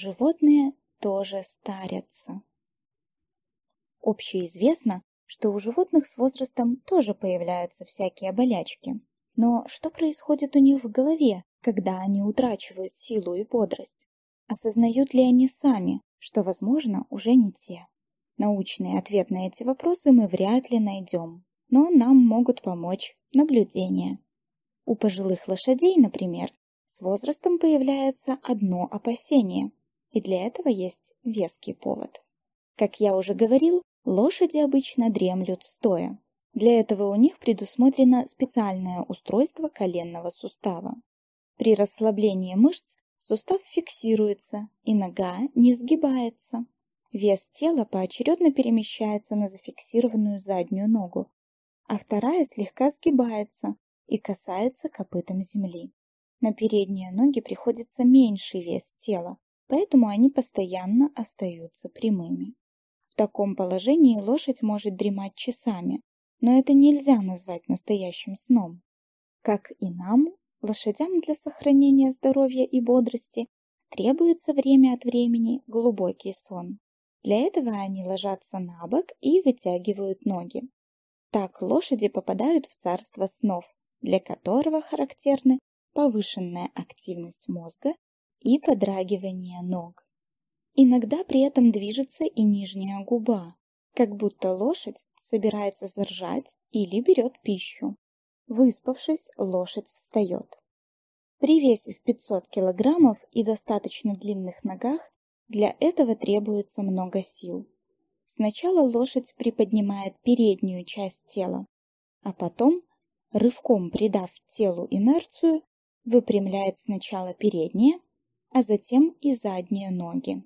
Животные тоже старятся. Общеизвестно, что у животных с возрастом тоже появляются всякие болячки. Но что происходит у них в голове, когда они утрачивают силу и бодрость? Осознают ли они сами, что, возможно, уже не те? Научный ответ на эти вопросы мы вряд ли найдем, но нам могут помочь наблюдения. У пожилых лошадей, например, с возрастом появляется одно опасение, и для этого есть веский повод. Как я уже говорил, лошади обычно дремлют стоя. Для этого у них предусмотрено специальное устройство коленного сустава. При расслаблении мышц сустав фиксируется, и нога не сгибается. Вес тела поочередно перемещается на зафиксированную заднюю ногу, а вторая слегка сгибается и касается копытом земли. На передние ноги приходится меньший вес тела, поэтому они постоянно остаются прямыми. В таком положении лошадь может дремать часами, но это нельзя назвать настоящим сном. Как и нам, лошадям для сохранения здоровья и бодрости требуется время от времени глубокий сон. Для этого они ложатся на бок и вытягивают ноги. Так лошади попадают в царство снов, для которого характерны повышенная активность мозга и подрагивание ног. Иногда при этом движется и нижняя губа, как будто лошадь собирается заржать или берет пищу. Выспавшись, лошадь встает. При весе в 500 килограммов и достаточно длинных ногах для этого требуется много сил. Сначала лошадь приподнимает переднюю часть тела, а потом, рывком придав телу инерцию, выпрямляет сначала передние, а затем и задние ноги.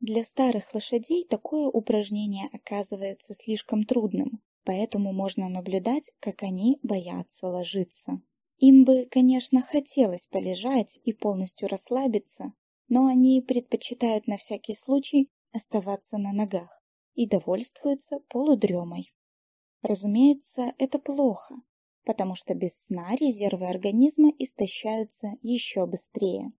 Для старых лошадей такое упражнение оказывается слишком трудным, поэтому можно наблюдать, как они боятся ложиться. Им бы, конечно, хотелось полежать и полностью расслабиться, но они предпочитают на всякий случай оставаться на ногах и довольствуются полудремой. Разумеется, это плохо, потому что без сна резервы организма истощаются еще быстрее.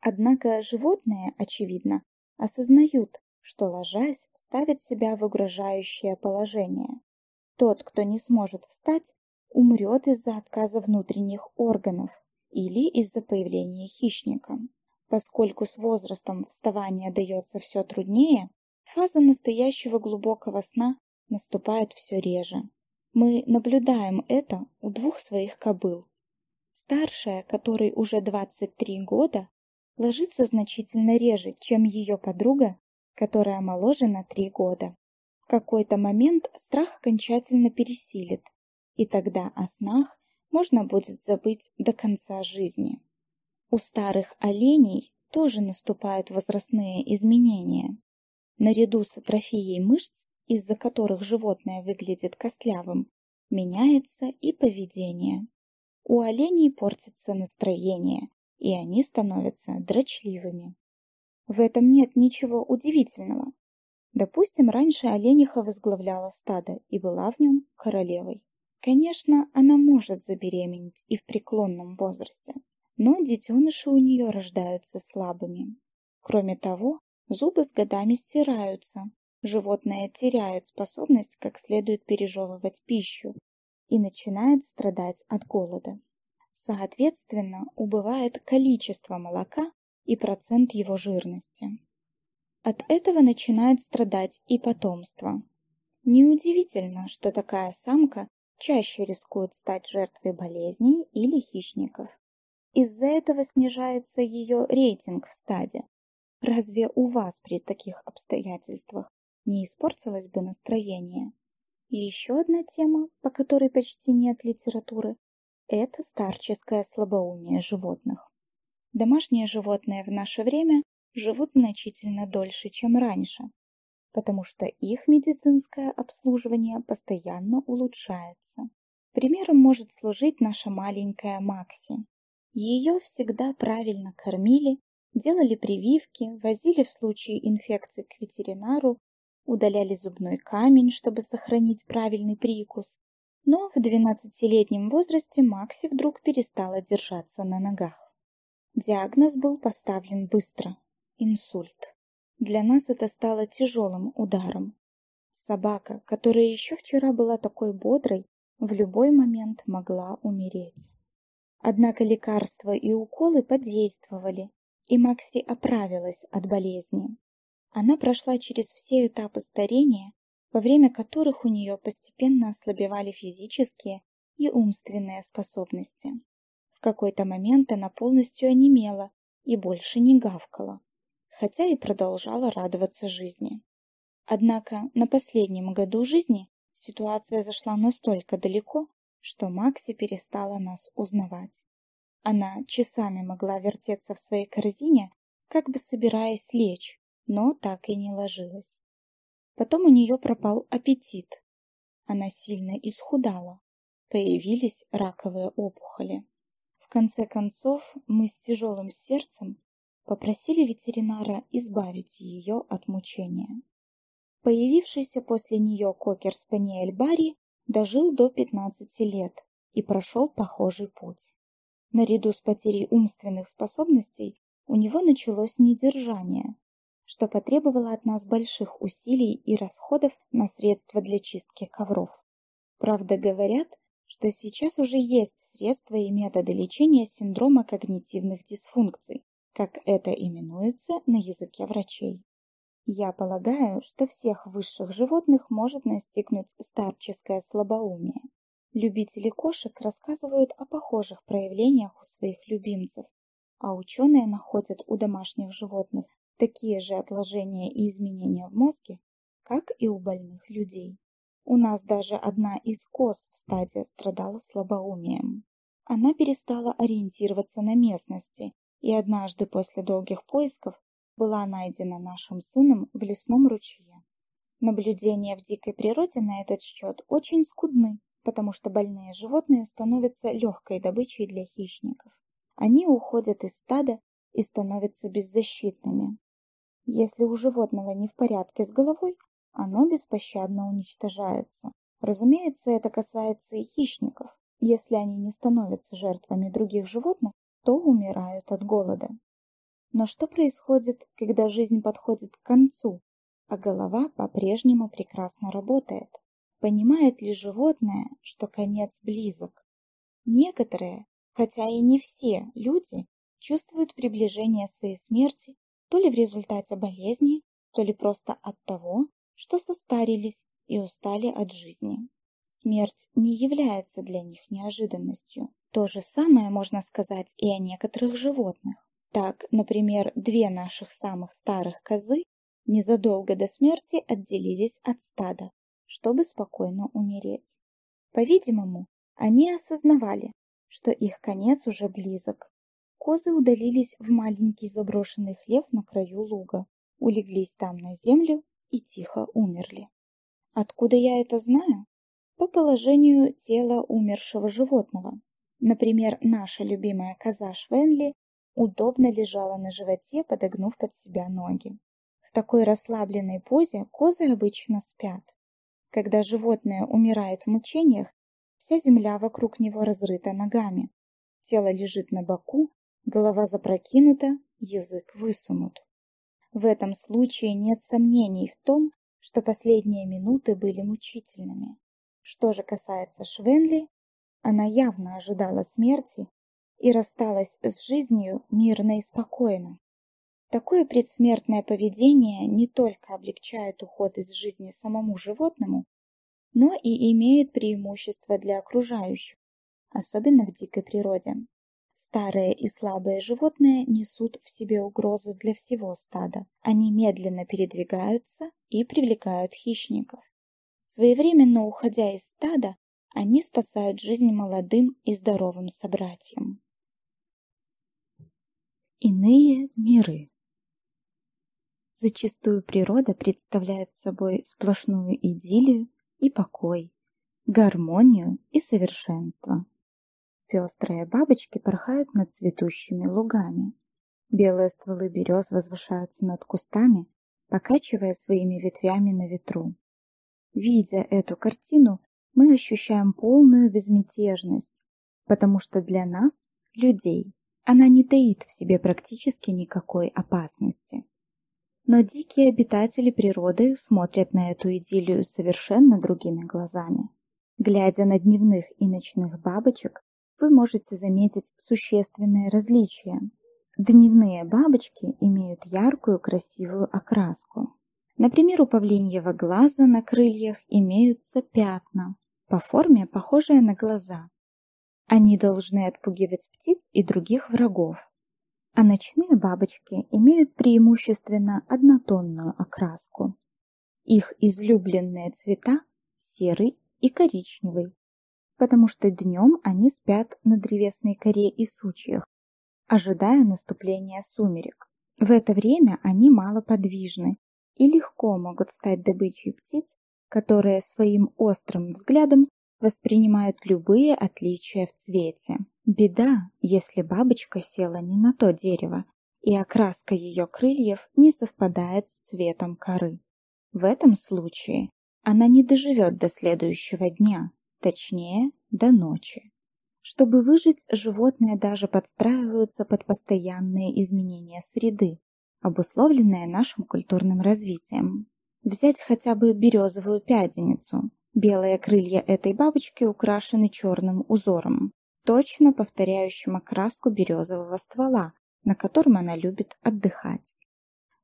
Однако животные, очевидно, осознают, что ложась ставит себя в угрожающее положение. Тот, кто не сможет встать, умрет из-за отказа внутренних органов или из-за появления хищника. Поскольку с возрастом вставание дается все труднее, фаза настоящего глубокого сна наступает все реже. Мы наблюдаем это у двух своих кобыл. Старшая, которой уже 23 года, ложится значительно реже, чем ее подруга, которая моложе на 3 года. В какой-то момент страх окончательно пересилит, и тогда о снах можно будет забыть до конца жизни. У старых оленей тоже наступают возрастные изменения. Наряду с атрофией мышц из-за которых животное выглядит костлявым, меняется и поведение. У оленей портится настроение, и они становятся дрочливыми. В этом нет ничего удивительного. Допустим, раньше олениха возглавляла стадо и была в нем королевой. Конечно, она может забеременеть и в преклонном возрасте, но детеныши у нее рождаются слабыми. Кроме того, зубы с годами стираются, животное теряет способность как следует пережевывать пищу и начинает страдать от голода. Соответственно, убывает количество молока и процент его жирности. От этого начинает страдать и потомство. Неудивительно, что такая самка чаще рискует стать жертвой болезней или хищников. Из-за этого снижается ее рейтинг в стаде. Разве у вас при таких обстоятельствах не испортилось бы настроение. И еще одна тема, по которой почти нет литературы, это старческое слабоумие животных. Домашние животные в наше время живут значительно дольше, чем раньше, потому что их медицинское обслуживание постоянно улучшается. Примером может служить наша маленькая Макси. Ее всегда правильно кормили, делали прививки, возили в случае инфекции к ветеринару удаляли зубной камень, чтобы сохранить правильный прикус. Но в двенадцатилетнем возрасте Макси вдруг перестала держаться на ногах. Диагноз был поставлен быстро – инсульт. Для нас это стало тяжелым ударом. Собака, которая еще вчера была такой бодрой, в любой момент могла умереть. Однако лекарства и уколы подействовали, и Макси оправилась от болезни. Она прошла через все этапы старения, во время которых у нее постепенно ослабевали физические и умственные способности. В какой-то момент она полностью онемела и больше не гавкала, хотя и продолжала радоваться жизни. Однако на последнем году жизни ситуация зашла настолько далеко, что Макси перестала нас узнавать. Она часами могла вертеться в своей корзине, как бы собираясь лечь, но так и не ложилась. Потом у нее пропал аппетит. Она сильно исхудала, появились раковые опухоли. В конце концов, мы с тяжелым сердцем попросили ветеринара избавить ее от мучения. Появившийся после нее кокер-спаниель Барри дожил до 15 лет и прошел похожий путь. Наряду с потерей умственных способностей у него началось недержание, что потребовало от нас больших усилий и расходов на средства для чистки ковров. Правда, говорят, что сейчас уже есть средства и методы лечения синдрома когнитивных дисфункций, как это именуется на языке врачей. Я полагаю, что всех высших животных может настигнуть старческое слабоумие. Любители кошек рассказывают о похожих проявлениях у своих любимцев, а ученые находят у домашних животных такие же отложения и изменения в мозге, как и у больных людей. У нас даже одна из коз в стаде страдала слабоумием. Она перестала ориентироваться на местности, и однажды после долгих поисков была найдена нашим сыном в лесном ручье. Наблюдения в дикой природе на этот счет очень скудны, потому что больные животные становятся легкой добычей для хищников. Они уходят из стада и становятся беззащитными. Если у животного не в порядке с головой, оно беспощадно уничтожается. Разумеется, это касается и хищников. Если они не становятся жертвами других животных, то умирают от голода. Но что происходит, когда жизнь подходит к концу, а голова по-прежнему прекрасно работает? Понимает ли животное, что конец близок? Некоторые, хотя и не все люди, чувствуют приближение своей смерти то ли в результате болезни, то ли просто от того, что состарились и устали от жизни. Смерть не является для них неожиданностью. То же самое можно сказать и о некоторых животных. Так, например, две наших самых старых козы незадолго до смерти отделились от стада, чтобы спокойно умереть. По-видимому, они осознавали, что их конец уже близок. Козы удалились в маленький заброшенный хлев на краю луга, улеглись там на землю и тихо умерли. Откуда я это знаю? По положению тела умершего животного. Например, наша любимая коза Швенли удобно лежала на животе, подогнув под себя ноги. В такой расслабленной позе козы обычно спят. Когда животное умирает в мучениях, вся земля вокруг него разрыта ногами. Тело лежит на боку, голова запрокинута, язык высунут. В этом случае нет сомнений в том, что последние минуты были мучительными. Что же касается Швенли, она явно ожидала смерти и рассталась с жизнью мирно и спокойно. Такое предсмертное поведение не только облегчает уход из жизни самому животному, но и имеет преимущество для окружающих, особенно в дикой природе. Старые и слабые животные несут в себе угрозу для всего стада. Они медленно передвигаются и привлекают хищников. Своевременно уходя из стада, они спасают жизнь молодым и здоровым собратьям. Иные миры Зачастую природа представляет собой сплошную идиллию и покой, гармонию и совершенство. Пестрые бабочки порхают над цветущими лугами. Белые стволы берез возвышаются над кустами, покачивая своими ветвями на ветру. Видя эту картину, мы ощущаем полную безмятежность, потому что для нас, людей, она не таит в себе практически никакой опасности. Но дикие обитатели природы смотрят на эту идиллию совершенно другими глазами. Глядя на дневных и ночных бабочек, вы можете заметить существенное различие. Дневные бабочки имеют яркую красивую окраску. Например, у павлиньего глаза на крыльях имеются пятна, по форме похожие на глаза. Они должны отпугивать птиц и других врагов. А ночные бабочки имеют преимущественно однотонную окраску. Их излюбленные цвета – серый и коричневый, потому что днем они спят на древесной коре и сучьях, ожидая наступления сумерек. В это время они малоподвижны и легко могут стать добычей птиц, которые своим острым взглядом воспринимают любые отличия в цвете. Беда, если бабочка села не на то дерево, и окраска ее крыльев не совпадает с цветом коры. В этом случае она не доживет до следующего дня, точнее, до ночи. Чтобы выжить, животные даже подстраиваются под постоянные изменения среды, обусловленные нашим культурным развитием. Взять хотя бы березовую пяденицу. Белые крылья этой бабочки украшены черным узором, точно повторяющим окраску березового ствола, на котором она любит отдыхать.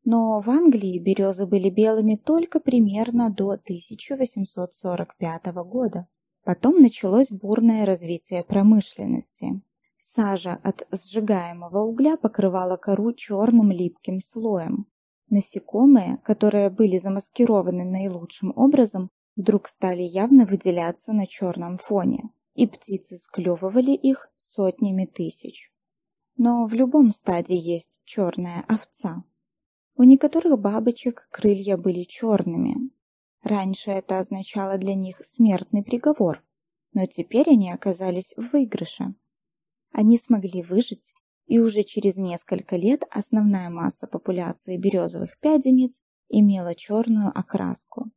Но в Англии березы были белыми только примерно до 1845 года. Потом началось бурное развитие промышленности. Сажа от сжигаемого угля покрывала кору черным липким слоем. Насекомые, которые были замаскированы наилучшим образом, вдруг стали явно выделяться на черном фоне, и птицы склевывали их сотнями тысяч. Но в любом стаде есть черная овца. У некоторых бабочек крылья были черными. Раньше это означало для них смертный приговор, но теперь они оказались в выигрыше. Они смогли выжить, и уже через несколько лет основная масса популяции березовых пядениц имела черную окраску.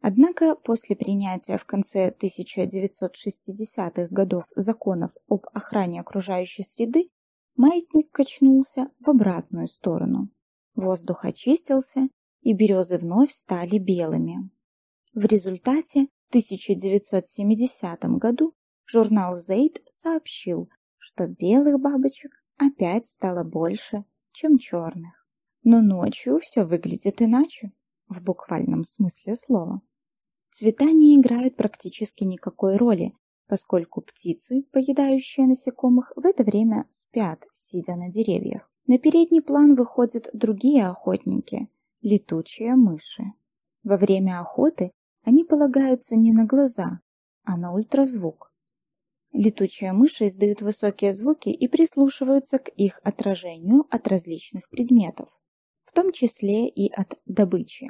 Однако после принятия в конце 1960-х годов законов об охране окружающей среды маятник качнулся в обратную сторону. Воздух очистился, и березы вновь стали белыми. В результате в 1970 году журнал Зейд сообщил, что белых бабочек опять стало больше, чем черных. Но ночью все выглядит иначе, в буквальном смысле слова. Цвета не играют практически никакой роли, поскольку птицы, поедающие насекомых, в это время спят, сидя на деревьях. На передний план выходят другие охотники – летучие мыши. Во время охоты они полагаются не на глаза, а на ультразвук. Летучие мыши издают высокие звуки и прислушиваются к их отражению от различных предметов, в том числе и от добычи.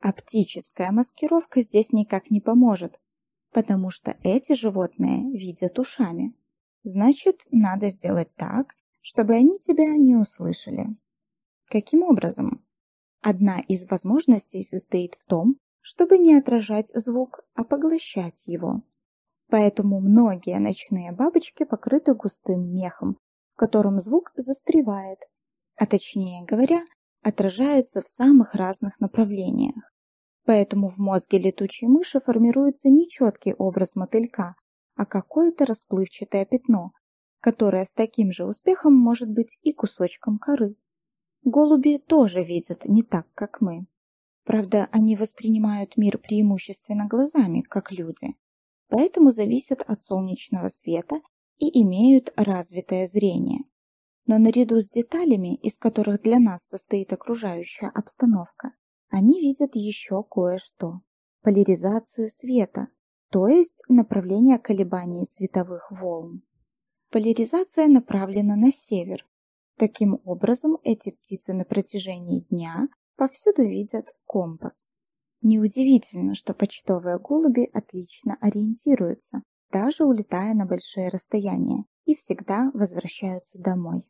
Оптическая маскировка здесь никак не поможет, потому что эти животные видят ушами. Значит, надо сделать так, чтобы они тебя не услышали. Каким образом? Одна из возможностей состоит в том, чтобы не отражать звук, а поглощать его. Поэтому многие ночные бабочки покрыты густым мехом, в котором звук застревает, а точнее говоря, отражается в самых разных направлениях. Поэтому в мозге летучей мыши формируется не четкий образ мотылька, а какое-то расплывчатое пятно, которая с таким же успехом может быть и кусочком коры. Голуби тоже видят не так, как мы. Правда, они воспринимают мир преимущественно глазами, как люди, поэтому зависят от солнечного света и имеют развитое зрение. Но наряду с деталями, из которых для нас состоит окружающая обстановка, они видят еще кое-что. Поляризацию света, то есть направление колебаний световых волн. Поляризация направлена на север. Таким образом, эти птицы на протяжении дня повсюду видят компас. Неудивительно, что почтовые голуби отлично ориентируются, даже улетая на большие расстояния, и всегда возвращаются домой.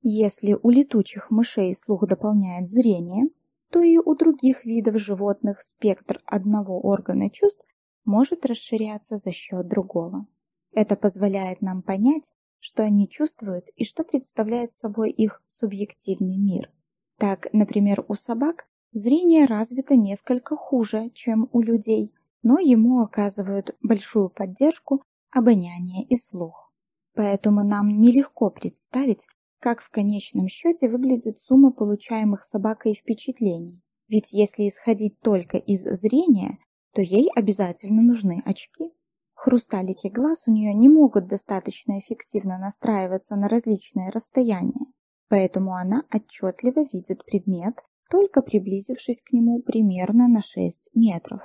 Если у летучих мышей слух дополняет зрение, то и у других видов животных спектр одного органа чувств может расширяться за счет другого. Это позволяет нам понять, что они чувствуют и что представляет собой их субъективный мир. Так, например, у собак зрение развито несколько хуже, чем у людей, но ему оказывают большую поддержку обоняние и слух. Поэтому нам нелегко представить, как в конечном счете выглядит сумма получаемых собакой впечатлений. Ведь если исходить только из зрения, то ей обязательно нужны очки. Хрусталики глаз у нее не могут достаточно эффективно настраиваться на различные расстояния, поэтому она отчетливо видит предмет, только приблизившись к нему примерно на 6 метров.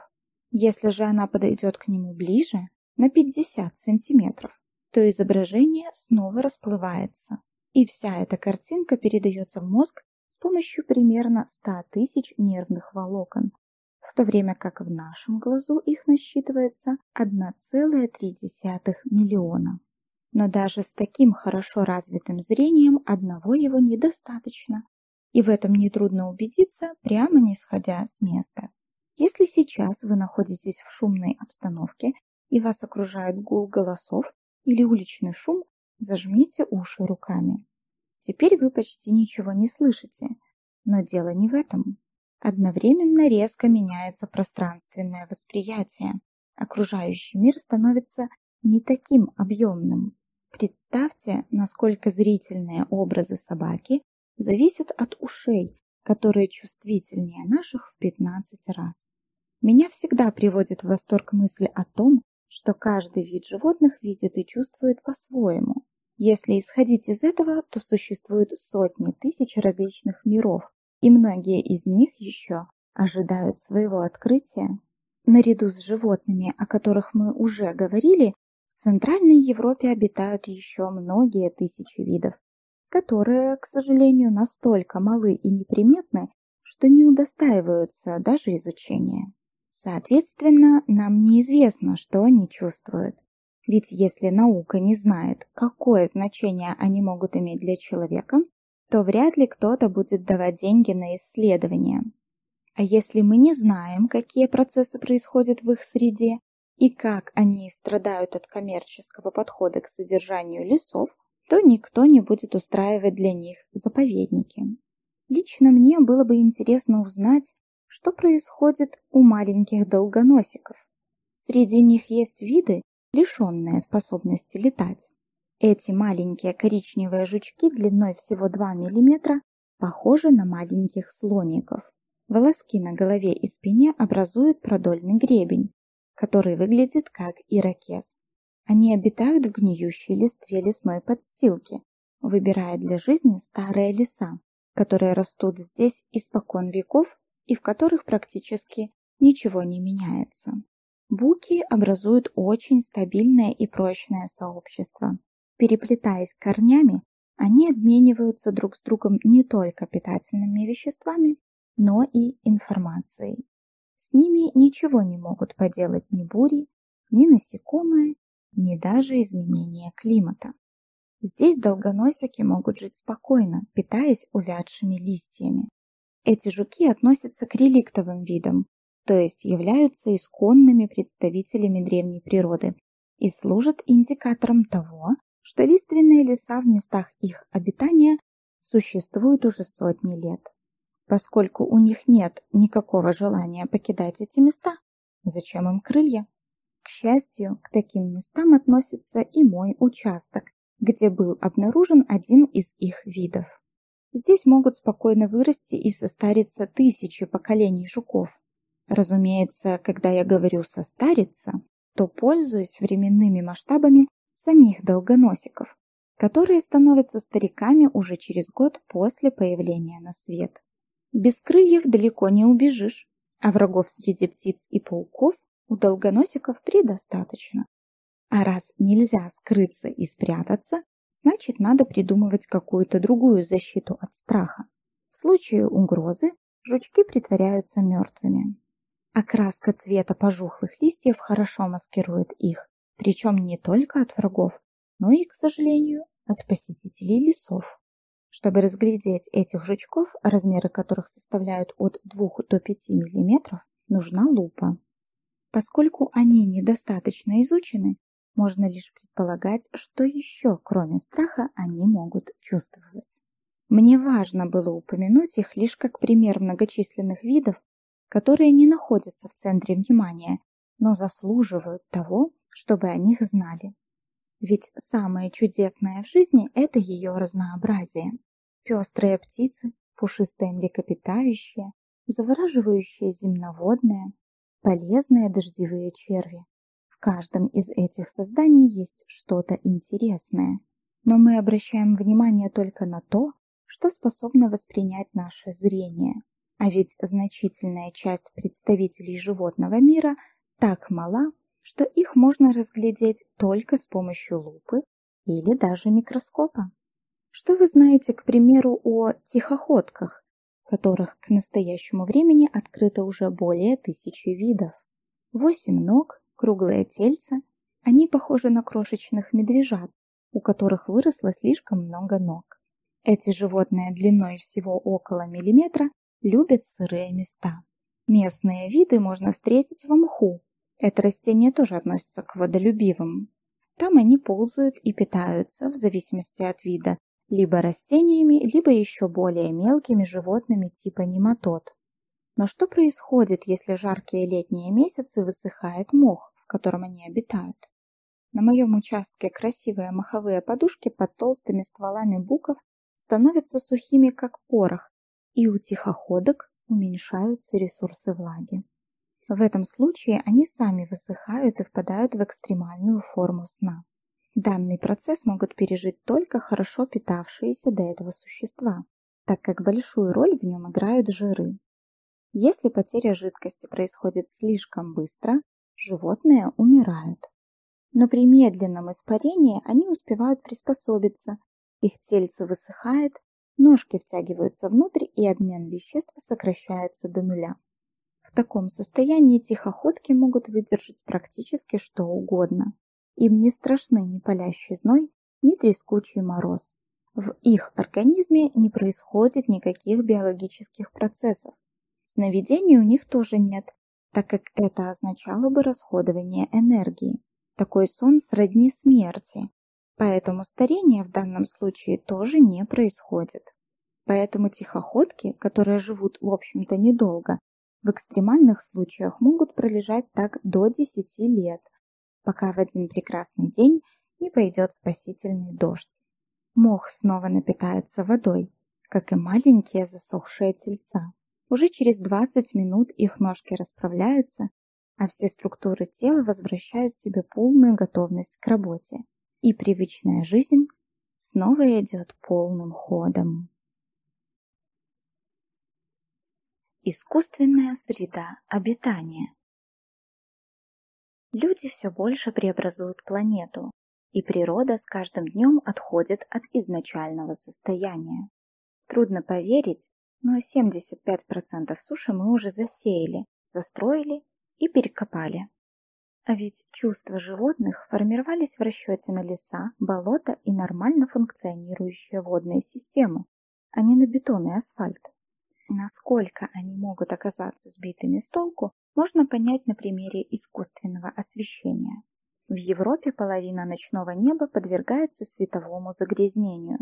Если же она подойдет к нему ближе, на 50 сантиметров, то изображение снова расплывается, и вся эта картинка передается в мозг с помощью примерно 100 тысяч нервных волокон, в то время как в нашем глазу их насчитывается 1,3 миллиона. Но даже с таким хорошо развитым зрением одного его недостаточно, и в этом нетрудно убедиться, прямо не сходя с места. Если сейчас вы находитесь в шумной обстановке и вас окружает гул голосов или уличный шум, зажмите уши руками. Теперь вы почти ничего не слышите, но дело не в этом. Одновременно резко меняется пространственное восприятие. Окружающий мир становится не таким объемным. Представьте, насколько зрительные образы собаки зависят от ушей, которые чувствительнее наших в 15 раз. Меня всегда приводит в восторг мысль о том, что каждый вид животных видит и чувствует по-своему. Если исходить из этого, то существует сотни тысяч различных миров, и многие из них еще ожидают своего открытия. Наряду с животными, о которых мы уже говорили, в Центральной Европе обитают еще многие тысячи видов, которые, к сожалению, настолько малы и неприметны, что не удостаиваются даже изучения. Соответственно, нам неизвестно, что они чувствуют. Ведь если наука не знает, какое значение они могут иметь для человека, то вряд ли кто-то будет давать деньги на исследования. А если мы не знаем, какие процессы происходят в их среде и как они страдают от коммерческого подхода к содержанию лесов, то никто не будет устраивать для них заповедники. Лично мне было бы интересно узнать, что происходит у маленьких долгоносиков. Среди них есть виды, лишенные способности летать. Эти маленькие коричневые жучки длиной всего 2 мм похожи на маленьких слоников. Волоски на голове и спине образуют продольный гребень, который выглядит как ирокез. Они обитают в гниющей листве лесной подстилки, выбирая для жизни старые леса, которые растут здесь испокон веков и в которых практически ничего не меняется. Буки образуют очень стабильное и прочное сообщество, Переплетаясь корнями, они обмениваются друг с другом не только питательными веществами, но и информацией. С ними ничего не могут поделать ни бури, ни насекомые, ни даже изменения климата. Здесь долгоносики могут жить спокойно, питаясь увядшими листьями. Эти жуки относятся к реликтовым видам, то есть являются исконными представителями древней природы и служат индикатором того, что лиственные леса в местах их обитания существуют уже сотни лет. Поскольку у них нет никакого желания покидать эти места, зачем им крылья? К счастью, к таким местам относится и мой участок, где был обнаружен один из их видов. Здесь могут спокойно вырасти и состариться тысячи поколений жуков. Разумеется, когда я говорю «состариться», то пользуюсь временными масштабами самих долгоносиков, которые становятся стариками уже через год после появления на свет. Без крыльев далеко не убежишь, а врагов среди птиц и пауков у долгоносиков предостаточно. А раз нельзя скрыться и спрятаться, значит надо придумывать какую-то другую защиту от страха. В случае угрозы жучки притворяются мертвыми. Окраска цвета пожухлых листьев хорошо маскирует их, причем не только от врагов, но и, к сожалению, от посетителей лесов. Чтобы разглядеть этих жучков, размеры которых составляют от 2 до 5 мм, нужна лупа. Поскольку они недостаточно изучены, можно лишь предполагать, что еще, кроме страха, они могут чувствовать. Мне важно было упомянуть их лишь как пример многочисленных видов, которые не находятся в центре внимания, но заслуживают того, чтобы о них знали. Ведь самое чудесное в жизни – это ее разнообразие. Пестрые птицы, пушистые млекопитающие, завораживающие земноводные, полезные дождевые черви. В каждом из этих созданий есть что-то интересное. Но мы обращаем внимание только на то, что способно воспринять наше зрение. А ведь значительная часть представителей животного мира так мала, что их можно разглядеть только с помощью лупы или даже микроскопа. Что вы знаете, к примеру, о тихоходках, которых к настоящему времени открыто уже более тысячи видов? Восемь ног, круглое тельце, они похожи на крошечных медвежат, у которых выросло слишком много ног. Эти животные длиной всего около миллиметра любят сырые места. Местные виды можно встретить в мху, это растение тоже относится к водолюбивым. Там они ползают и питаются, в зависимости от вида, либо растениями, либо еще более мелкими животными типа нематод. Но что происходит, если жаркие летние месяцы высыхает мох, в котором они обитают? На моем участке красивые маховые подушки под толстыми стволами буков становятся сухими, как порох, и у тихоходок уменьшаются ресурсы влаги. В этом случае они сами высыхают и впадают в экстремальную форму сна. Данный процесс могут пережить только хорошо питавшиеся до этого существа, так как большую роль в нем играют жиры. Если потеря жидкости происходит слишком быстро, животные умирают. Но при медленном испарении они успевают приспособиться, их тельце высыхает, ножки втягиваются внутрь и обмен веществ сокращается до нуля. В таком состоянии тихоходки могут выдержать практически что угодно. Им не страшны ни палящий зной, ни трескучий мороз. В их организме не происходит никаких биологических процессов. Сновидений у них тоже нет, так как это означало бы расходование энергии. Такой сон сродни смерти, поэтому старение в данном случае тоже не происходит. Поэтому тихоходки, которые живут в общем-то недолго, в экстремальных случаях могут пролежать так до 10 лет, пока в один прекрасный день не пойдет спасительный дождь. Мох снова напитается водой, как и маленькие засохшие тельца. Уже через 20 минут их ножки расправляются, а все структуры тела возвращают себе полную готовность к работе. И привычная жизнь снова идет полным ходом. Искусственная среда обитания. Люди все больше преобразуют планету, и природа с каждым днем отходит от изначального состояния. Трудно поверить, но 75% суши мы уже засеяли, застроили и перекопали. А ведь чувства животных формировались в расчете на леса, болота и нормально функционирующие водные системы, а не на бетон и асфальт. Насколько они могут оказаться сбитыми с толку, можно понять на примере искусственного освещения. В Европе половина ночного неба подвергается световому загрязнению.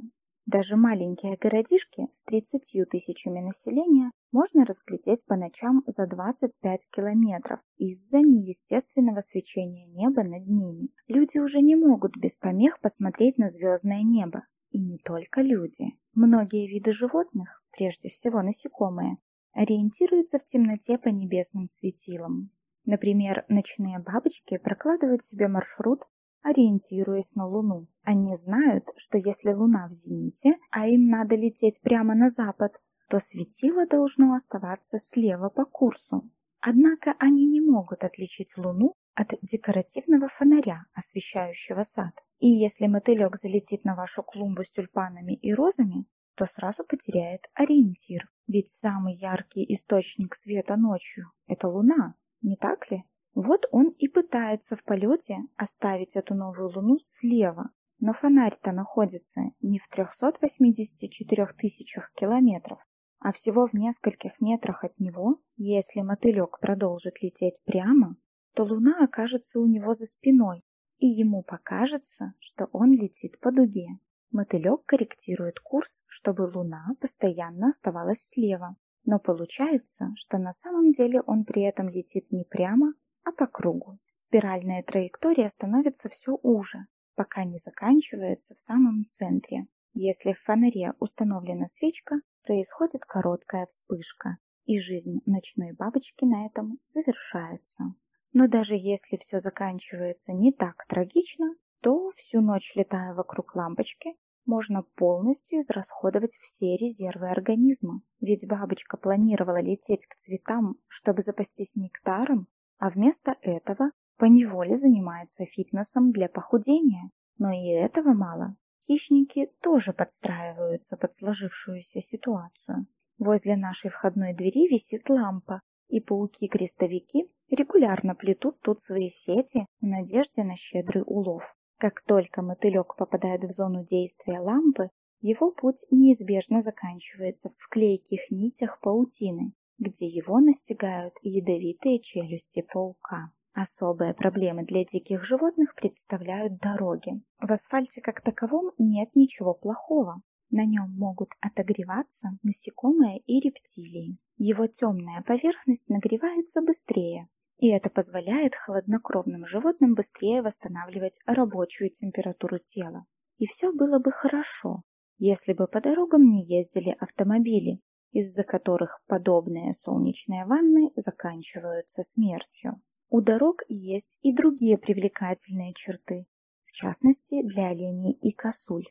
Даже маленькие городишки с 30 тысячами населения можно разглядеть по ночам за 25 километров из-за неестественного свечения неба над ними. Люди уже не могут без помех посмотреть на звездное небо. И не только люди. Многие виды животных, прежде всего насекомые, ориентируются в темноте по небесным светилам. Например, ночные бабочки прокладывают себе маршрут, ориентируясь на Луну. Они знают, что если Луна в зените, а им надо лететь прямо на запад, то светило должно оставаться слева по курсу. Однако они не могут отличить Луну от декоративного фонаря, освещающего сад. И если мотылек залетит на вашу клумбу с тюльпанами и розами, то сразу потеряет ориентир. Ведь самый яркий источник света ночью – это луна, не так ли? Вот он и пытается в полете оставить эту новую луну слева. Но фонарь-то находится не в 384 тысячах километров, а всего в нескольких метрах от него. Если мотылек продолжит лететь прямо, то луна окажется у него за спиной, и ему покажется, что он летит по дуге. Мотылек корректирует курс, чтобы Луна постоянно оставалась слева, но получается, что на самом деле он при этом летит не прямо, а по кругу. Спиральная траектория становится все уже, пока не заканчивается в самом центре. Если в фонаре установлена свечка, происходит короткая вспышка, и жизнь ночной бабочки на этом завершается. Но даже если все заканчивается не так трагично, то всю ночь летая вокруг лампочки, можно полностью израсходовать все резервы организма. Ведь бабочка планировала лететь к цветам, чтобы запастись нектаром, а вместо этого поневоле занимается фитнесом для похудения. Но и этого мало. Хищники тоже подстраиваются под сложившуюся ситуацию. Возле нашей входной двери висит лампа, и пауки-крестовики регулярно плетут тут свои сети в надежде на щедрый улов. Как только мотылек попадает в зону действия лампы, его путь неизбежно заканчивается в клейких нитях паутины, где его настигают ядовитые челюсти паука. Особые проблемы для диких животных представляют дороги. В асфальте как таковом нет ничего плохого. На нем могут отогреваться насекомые и рептилии. Его темная поверхность нагревается быстрее, и это позволяет холоднокровным животным быстрее восстанавливать рабочую температуру тела. И все было бы хорошо, если бы по дорогам не ездили автомобили, из-за которых подобные солнечные ванны заканчиваются смертью. У дорог есть и другие привлекательные черты, в частности для оленей и косуль.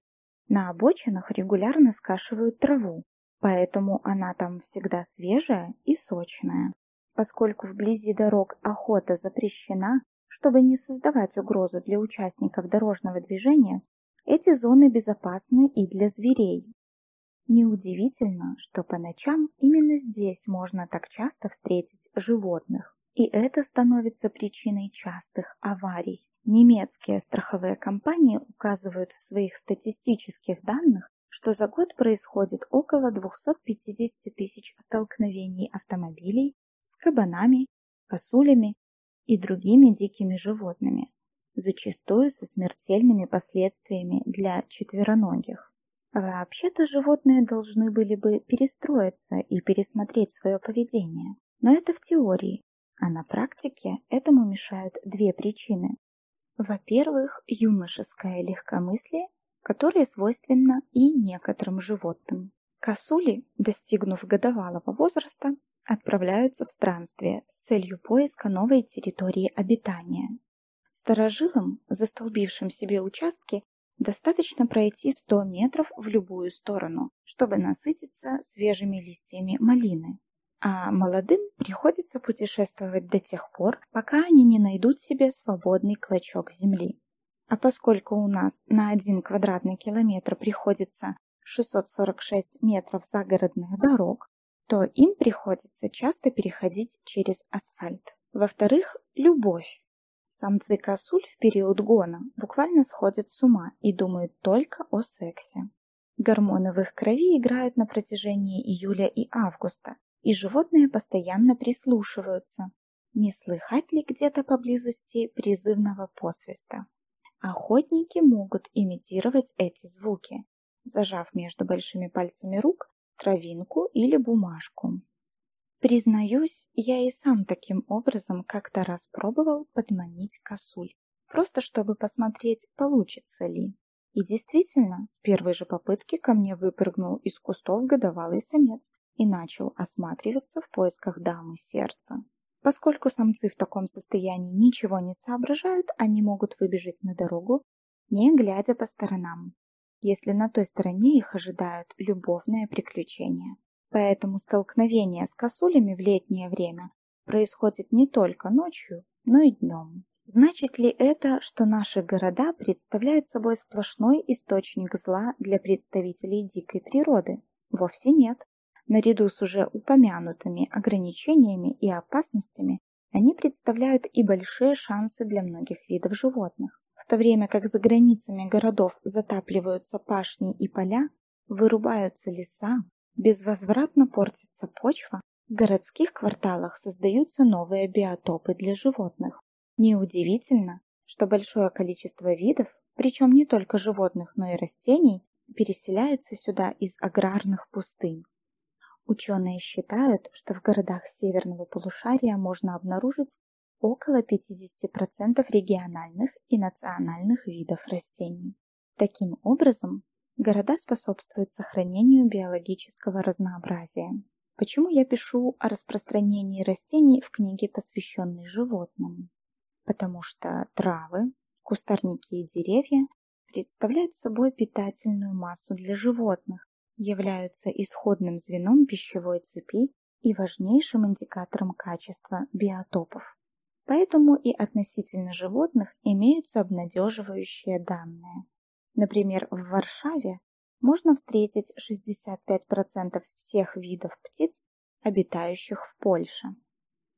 На обочинах регулярно скашивают траву, поэтому она там всегда свежая и сочная. Поскольку вблизи дорог охота запрещена, чтобы не создавать угрозу для участников дорожного движения, эти зоны безопасны и для зверей. Неудивительно, что по ночам именно здесь можно так часто встретить животных, и это становится причиной частых аварий. Немецкие страховые компании указывают в своих статистических данных, что за год происходит около 250 тысяч столкновений автомобилей с кабанами, косулями и другими дикими животными, зачастую со смертельными последствиями для четвероногих. Вообще-то животные должны были бы перестроиться и пересмотреть свое поведение, но это в теории, а на практике этому мешают две причины. Во-первых, юношеское легкомыслие, которое свойственно и некоторым животным. Косули, достигнув годовалого возраста, отправляются в странствие с целью поиска новой территории обитания. Старожилам, застолбившим себе участки, достаточно пройти 100 метров в любую сторону, чтобы насытиться свежими листьями малины. А молодым приходится путешествовать до тех пор, пока они не найдут себе свободный клочок земли. А поскольку у нас на один квадратный километр приходится 646 метров загородных дорог, то им приходится часто переходить через асфальт. Во-вторых, любовь. Самцы косуль в период гона буквально сходят с ума и думают только о сексе. Гормоны в их крови играют на протяжении июля и августа, и животные постоянно прислушиваются, не слыхать ли где-то поблизости призывного посвиста. Охотники могут имитировать эти звуки, зажав между большими пальцами рук травинку или бумажку. Признаюсь, я и сам таким образом как-то раз пробовал подманить косуль, просто чтобы посмотреть, получится ли. И действительно, с первой же попытки ко мне выпрыгнул из кустов годовалый самец и начал осматриваться в поисках дамы сердца. Поскольку самцы в таком состоянии ничего не соображают, они могут выбежать на дорогу, не глядя по сторонам если на той стороне их ожидают любовные приключения. Поэтому столкновение с косулями в летнее время происходит не только ночью, но и днем. Значит ли это, что наши города представляют собой сплошной источник зла для представителей дикой природы? Вовсе нет. Наряду с уже упомянутыми ограничениями и опасностями, они представляют и большие шансы для многих видов животных. В то время как за границами городов затапливаются пашни и поля, вырубаются леса, безвозвратно портится почва, в городских кварталах создаются новые биотопы для животных. Неудивительно, что большое количество видов, причем не только животных, но и растений, переселяется сюда из аграрных пустынь. Ученые считают, что в городах северного полушария можно обнаружить около 50% региональных и национальных видов растений. Таким образом, города способствуют сохранению биологического разнообразия. Почему я пишу о распространении растений в книге, посвященной животным? Потому что травы, кустарники и деревья представляют собой питательную массу для животных, являются исходным звеном пищевой цепи и важнейшим индикатором качества биотопов. Поэтому и относительно животных имеются обнадеживающие данные. Например, в Варшаве можно встретить 65% всех видов птиц, обитающих в Польше.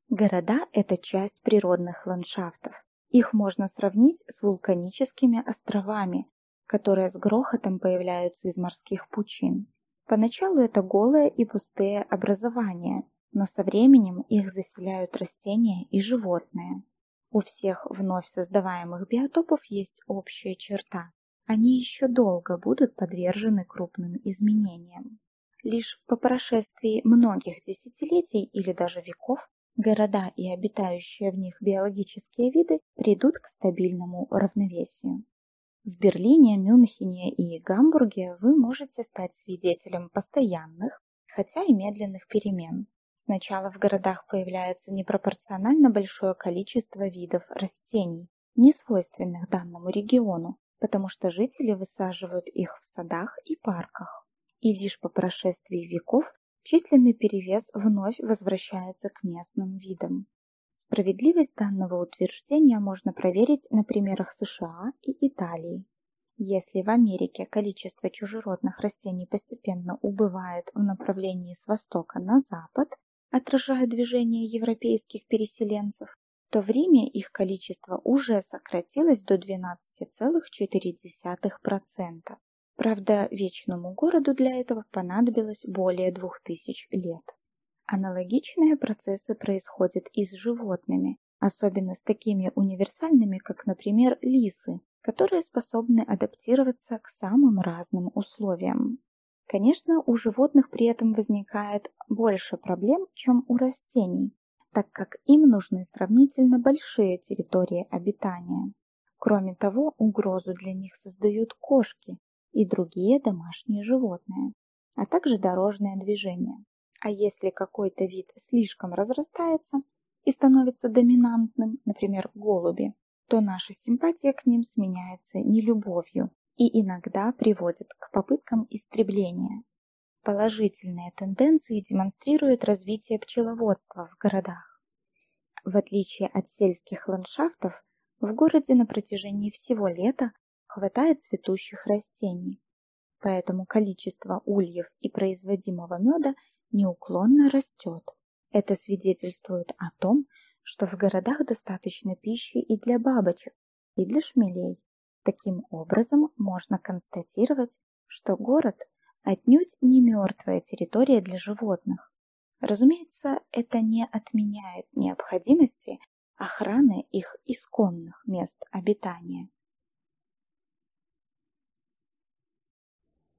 Города – это часть природных ландшафтов. Их можно сравнить с вулканическими островами, которые с грохотом появляются из морских пучин. Поначалу это голые и пустые образования, но со временем их заселяют растения и животные. У всех вновь создаваемых биотопов есть общая черта. Они еще долго будут подвержены крупным изменениям. Лишь по прошествии многих десятилетий или даже веков города и обитающие в них биологические виды придут к стабильному равновесию. В Берлине, Мюнхене и Гамбурге вы можете стать свидетелем постоянных, хотя и медленных перемен. Сначала в городах появляется непропорционально большое количество видов растений, не свойственных данному региону, потому что жители высаживают их в садах и парках. И лишь по прошествии веков численный перевес вновь возвращается к местным видам. Справедливость данного утверждения можно проверить на примерах США и Италии. Если в Америке количество чужеродных растений постепенно убывает в направлении с востока на запад, отражая движение европейских переселенцев, то в Риме их количество уже сократилось до 12,4%. Правда, вечному городу для этого понадобилось более двух тысяч лет. Аналогичные процессы происходят и с животными, особенно с такими универсальными, как, например, лисы, которые способны адаптироваться к самым разным условиям. Конечно, у животных при этом возникает больше проблем, чем у растений, так как им нужны сравнительно большие территории обитания. Кроме того, угрозу для них создают кошки и другие домашние животные, а также дорожное движение. А если какой-то вид слишком разрастается и становится доминантным, например, голуби, то наша симпатия к ним сменяется нелюбовью и иногда приводит к попыткам истребления. Положительные тенденции демонстрируют развитие пчеловодства в городах. В отличие от сельских ландшафтов, в городе на протяжении всего лета хватает цветущих растений, поэтому количество ульев и производимого меда неуклонно растет. Это свидетельствует о том, что в городах достаточно пищи и для бабочек, и для шмелей. Таким образом, можно констатировать, что город отнюдь не мертвая территория для животных. Разумеется, это не отменяет необходимости охраны их исконных мест обитания.